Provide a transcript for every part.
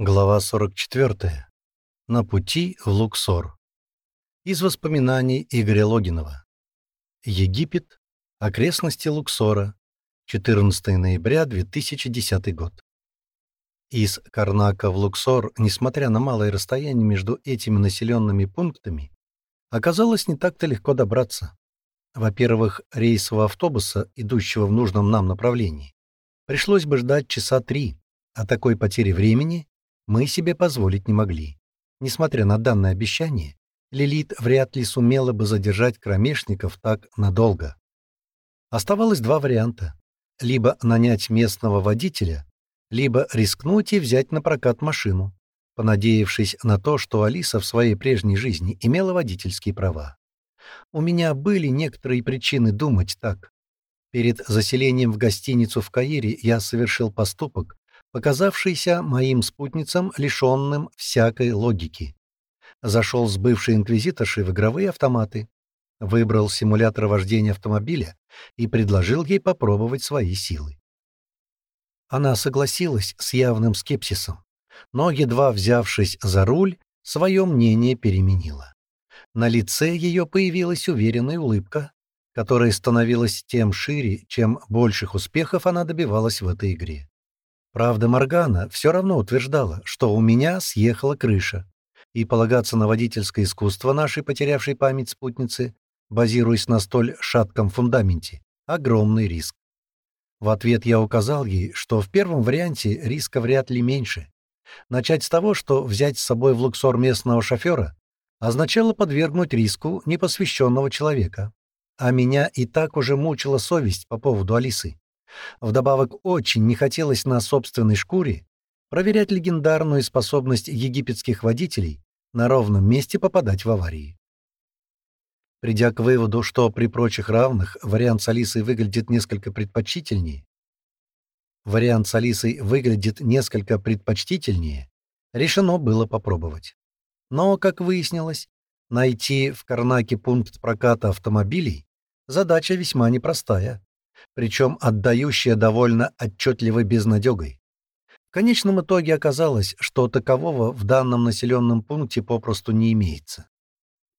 Глава 44. На пути в Луксор. Из воспоминаний Игоря Логинова. Египет. Окрестности Луксора. 14 ноября 2010 год. Из Карнака в Луксор, несмотря на малое расстояние между этими населенными пунктами, оказалось не так-то легко добраться. Во-первых, рейсового автобуса, идущего в нужном нам направлении, пришлось бы ждать часа три, о такой потере времени мы себе позволить не могли. Несмотря на данное обещание, Лилит вряд ли сумела бы задержать кромешников так надолго. Оставалось два варианта. Либо нанять местного водителя, либо рискнуть и взять на прокат машину, понадеявшись на то, что Алиса в своей прежней жизни имела водительские права. У меня были некоторые причины думать так. Перед заселением в гостиницу в Каире я совершил поступок, показавшийся моим спутницам лишенным всякой логики. Зашел с бывшей инквизиторшей в игровые автоматы, выбрал симулятор вождения автомобиля и предложил ей попробовать свои силы. Она согласилась с явным скепсисом, но, едва взявшись за руль, свое мнение переменила. На лице ее появилась уверенная улыбка, которая становилась тем шире, чем больших успехов она добивалась в этой игре. Правда, Моргана все равно утверждала, что у меня съехала крыша, и полагаться на водительское искусство нашей потерявшей память спутницы, базируясь на столь шатком фундаменте, огромный риск. В ответ я указал ей, что в первом варианте риска вряд ли меньше. Начать с того, что взять с собой в Луксор местного шофера, означало подвергнуть риску непосвященного человека. А меня и так уже мучила совесть по поводу Алисы. Вдобавок очень не хотелось на собственной шкуре проверять легендарную способность египетских водителей на ровном месте попадать в аварии. Придя к выводу, что при прочих равных вариант с Алисой выглядит несколько предпочтительнее, вариант с Алисой выглядит несколько предпочтительнее, решено было попробовать. Но, как выяснилось, найти в Карнаке пункт проката автомобилей задача весьма непростая причем отдающая довольно отчетливой безнадегой. В конечном итоге оказалось, что такового в данном населенном пункте попросту не имеется.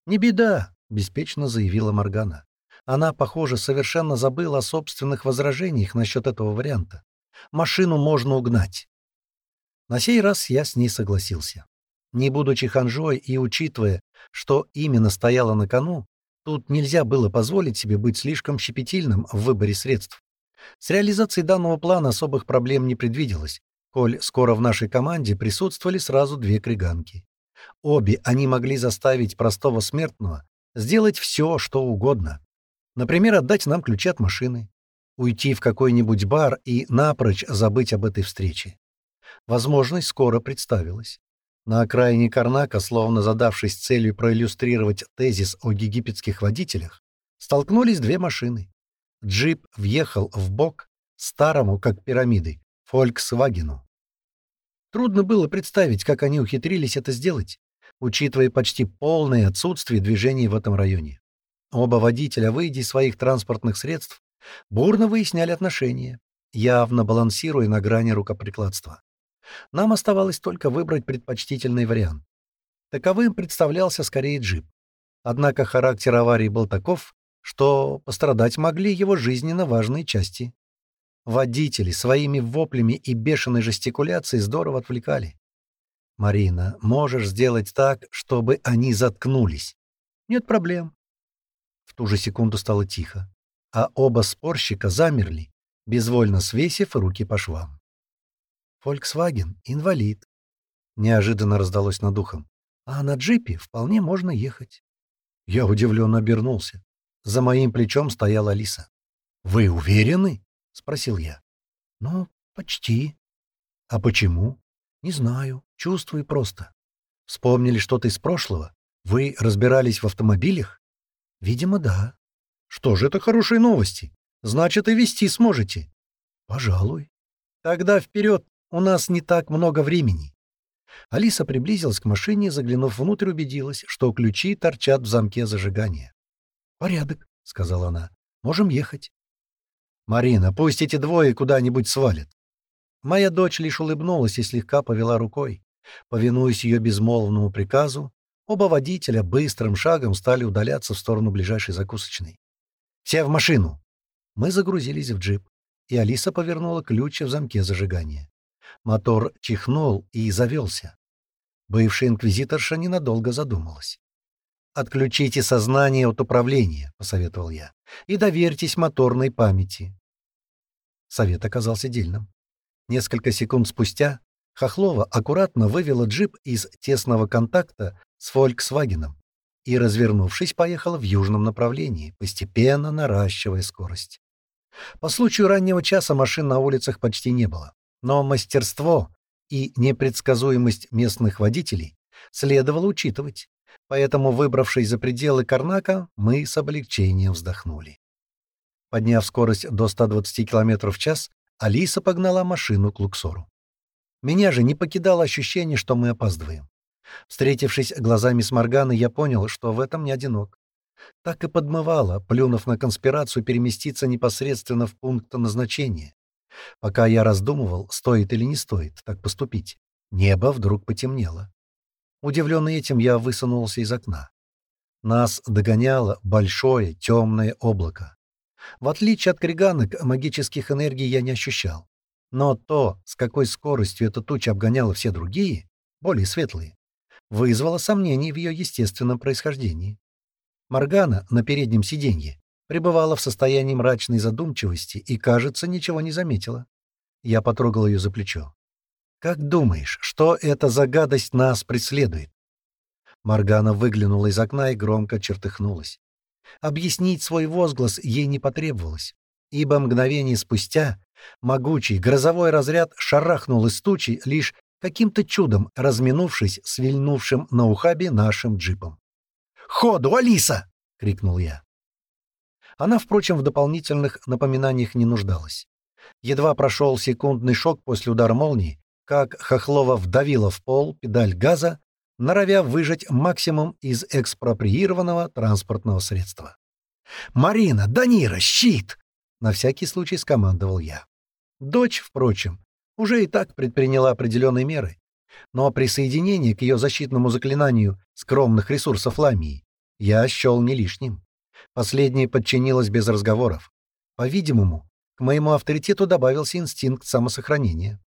«Не беда», — беспечно заявила Моргана. Она, похоже, совершенно забыла о собственных возражениях насчет этого варианта. Машину можно угнать. На сей раз я с ней согласился. Не будучи ханжой и учитывая, что именно стояло на кону, Тут нельзя было позволить себе быть слишком щепетильным в выборе средств. С реализацией данного плана особых проблем не предвиделось, коль скоро в нашей команде присутствовали сразу две криганки. Обе они могли заставить простого смертного сделать все, что угодно. Например, отдать нам ключи от машины, уйти в какой-нибудь бар и напрочь забыть об этой встрече. Возможность скоро представилась. На окраине Карнака, словно задавшись целью проиллюстрировать тезис о египетских водителях, столкнулись две машины. Джип въехал в бок старому, как пирамиды, Фольксвагену. Трудно было представить, как они ухитрились это сделать, учитывая почти полное отсутствие движений в этом районе. Оба водителя, выйдя из своих транспортных средств, бурно выясняли отношения, явно балансируя на грани рукоприкладства. Нам оставалось только выбрать предпочтительный вариант. Таковым представлялся скорее джип. Однако характер аварии был таков, что пострадать могли его жизненно важные части. Водители своими воплями и бешеной жестикуляцией здорово отвлекали. «Марина, можешь сделать так, чтобы они заткнулись?» «Нет проблем». В ту же секунду стало тихо, а оба спорщика замерли, безвольно свесив руки по швам. Volkswagen — инвалид. Неожиданно раздалось над ухом. А на джипе вполне можно ехать. Я удивленно обернулся. За моим плечом стояла Алиса. «Вы уверены?» — спросил я. «Ну, почти». «А почему?» «Не знаю. Чувствую просто». «Вспомнили что-то из прошлого? Вы разбирались в автомобилях?» «Видимо, да». «Что же это хорошие новости? Значит, и вести сможете». «Пожалуй». «Тогда вперед у нас не так много времени». Алиса приблизилась к машине заглянув внутрь, убедилась, что ключи торчат в замке зажигания. «Порядок», — сказала она. «Можем ехать». «Марина, пусть эти двое куда-нибудь свалят». Моя дочь лишь улыбнулась и слегка повела рукой, Повинуясь ее безмолвному приказу, оба водителя быстрым шагом стали удаляться в сторону ближайшей закусочной. «Все в машину!» Мы загрузились в джип, и Алиса повернула ключи в замке зажигания. Мотор чихнул и завелся. Бывшая инквизиторша ненадолго задумалась. «Отключите сознание от управления», — посоветовал я, — «и доверьтесь моторной памяти». Совет оказался дельным. Несколько секунд спустя Хохлова аккуратно вывела джип из тесного контакта с «Фольксвагеном» и, развернувшись, поехала в южном направлении, постепенно наращивая скорость. По случаю раннего часа машин на улицах почти не было, но мастерство и непредсказуемость местных водителей следовало учитывать, поэтому, выбравшись за пределы Карнака, мы с облегчением вздохнули. Подняв скорость до 120 км в час, Алиса погнала машину к Луксору. Меня же не покидало ощущение, что мы опаздываем. Встретившись глазами с Морганой, я понял, что в этом не одинок. Так и подмывало, плюнув на конспирацию, переместиться непосредственно в пункт назначения. Пока я раздумывал, стоит или не стоит так поступить, небо вдруг потемнело. Удивленный этим, я высунулся из окна. Нас догоняло большое темное облако. В отличие от криганок, магических энергий я не ощущал. Но то, с какой скоростью эта туча обгоняла все другие, более светлые, вызвало сомнений в ее естественном происхождении. Моргана на переднем сиденье пребывала в состоянии мрачной задумчивости и, кажется, ничего не заметила. Я потрогал ее за плечо. «Как думаешь, что эта загадость нас преследует?» Моргана выглянула из окна и громко чертыхнулась. Объяснить свой возглас ей не потребовалось, ибо мгновение спустя могучий грозовой разряд шарахнул из тучи, лишь каким-то чудом разминувшись с вильнувшим на ухабе нашим джипом. «Ходу, Алиса!» — крикнул я. Она, впрочем, в дополнительных напоминаниях не нуждалась. Едва прошел секундный шок после удара молнии, как Хохлова вдавила в пол педаль газа, норовя выжать максимум из экспроприированного транспортного средства. «Марина! Данира! Щит!» — на всякий случай скомандовал я. Дочь, впрочем, уже и так предприняла определенные меры, но присоединение к ее защитному заклинанию скромных ресурсов Ламии я счел не лишним. Последнее подчинилось без разговоров. По-видимому, к моему авторитету добавился инстинкт самосохранения.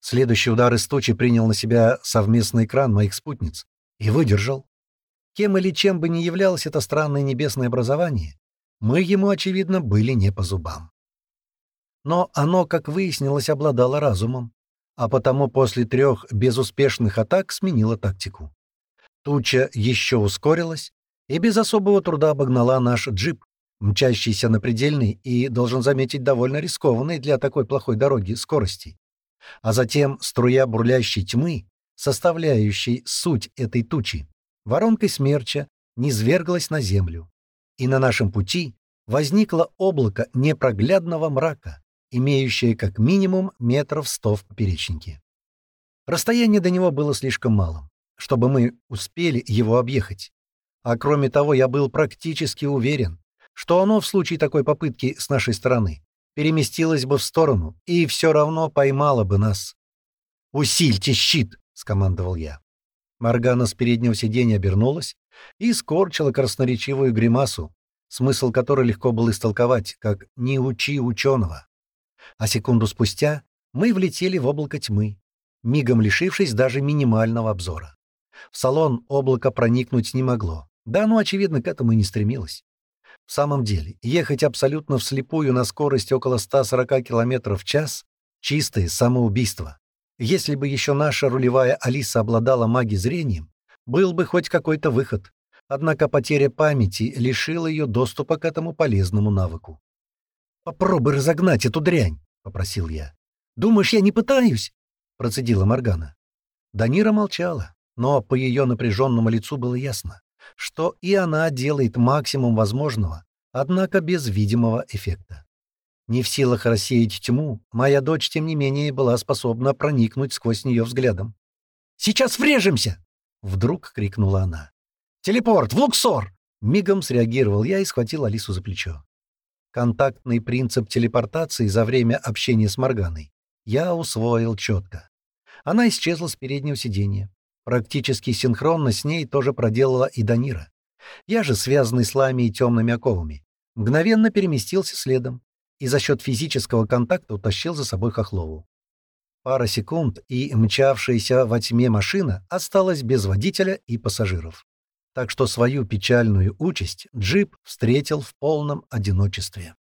Следующий удар из тучи принял на себя совместный экран моих спутниц и выдержал. Кем или чем бы ни являлось это странное небесное образование, мы ему, очевидно, были не по зубам. Но оно, как выяснилось, обладало разумом, а потому после трех безуспешных атак сменило тактику. Туча еще ускорилась и без особого труда обогнала наш джип, мчащийся на предельной и, должен заметить, довольно рискованной для такой плохой дороги скорости. А затем струя бурлящей тьмы, составляющей суть этой тучи, воронкой смерча низверглась на землю. И на нашем пути возникло облако непроглядного мрака, имеющее как минимум метров сто в поперечнике. Расстояние до него было слишком малым, чтобы мы успели его объехать. А кроме того, я был практически уверен, что оно в случае такой попытки с нашей стороны переместилось бы в сторону и все равно поймало бы нас. «Усильте щит!» — скомандовал я. Моргана с переднего сиденья обернулась и скорчила красноречивую гримасу, смысл которой легко был истолковать, как «не учи ученого». А секунду спустя мы влетели в облако тьмы, мигом лишившись даже минимального обзора. В салон облако проникнуть не могло, да оно, очевидно, к этому и не стремилось. В самом деле, ехать абсолютно вслепую на скорости около 140 км в час — чистое самоубийство. Если бы еще наша рулевая Алиса обладала маги-зрением, был бы хоть какой-то выход. Однако потеря памяти лишила ее доступа к этому полезному навыку. «Попробуй разогнать эту дрянь», — попросил я. «Думаешь, я не пытаюсь?» — процедила Моргана. Данира молчала, но по ее напряженному лицу было ясно что и она делает максимум возможного, однако без видимого эффекта. Не в силах рассеять тьму, моя дочь, тем не менее, была способна проникнуть сквозь нее взглядом. «Сейчас врежемся!» — вдруг крикнула она. «Телепорт! В Луксор!» Мигом среагировал я и схватил Алису за плечо. Контактный принцип телепортации за время общения с Морганой я усвоил четко. Она исчезла с переднего сиденья. Практически синхронно с ней тоже проделала и Данира. Я же, связанный с лами и темными оковами, мгновенно переместился следом и за счет физического контакта утащил за собой Хохлову. Пара секунд, и мчавшаяся во тьме машина осталась без водителя и пассажиров. Так что свою печальную участь джип встретил в полном одиночестве.